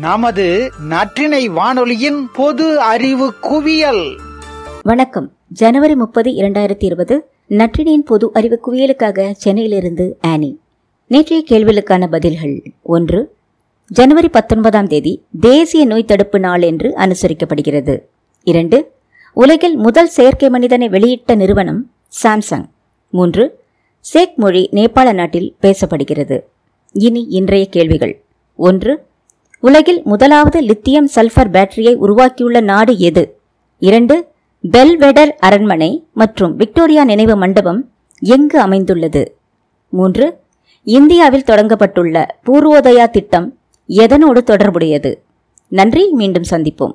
நமது நற்றினை வானொலியின் பொது அறிவு குவியல். வணக்கம். ஜனவரி முப்பது இரண்டாயிரத்தி இருபது நற்றினியின் பொது அறிவு குவியலுக்காக சென்னையிலிருந்து ஆனி. நேற்றைய கேள்விகளுக்கான பதில்கள் ஒன்று ஜனவரி பத்தொன்பதாம் தேதி தேசிய நோய் தடுப்பு நாள் என்று அனுசரிக்கப்படுகிறது. இரண்டு உலகில் முதல் செயற்கை மனிதனை வெளியிட்ட நிறுவனம் சாம்சங். மூன்று சேக் மொழி நேபாள நாட்டில் பேசப்படுகிறது. இனி இன்றைய கேள்விகள். ஒன்று உலகில் முதலாவது லித்தியம் சல்ஃபர் பேட்டரியை உருவாக்கியுள்ள நாடு எது? இரண்டு பெல்வெடர் அரண்மனை மற்றும் விக்டோரியா நினைவு மண்டபம் எங்கு அமைந்துள்ளது? மூன்று இந்தியாவில் தொடங்கப்பட்டுள்ள பூர்வோதயா திட்டம் எதனோடு தொடர்புடையது? நன்றி மீண்டும் சந்திப்போம்.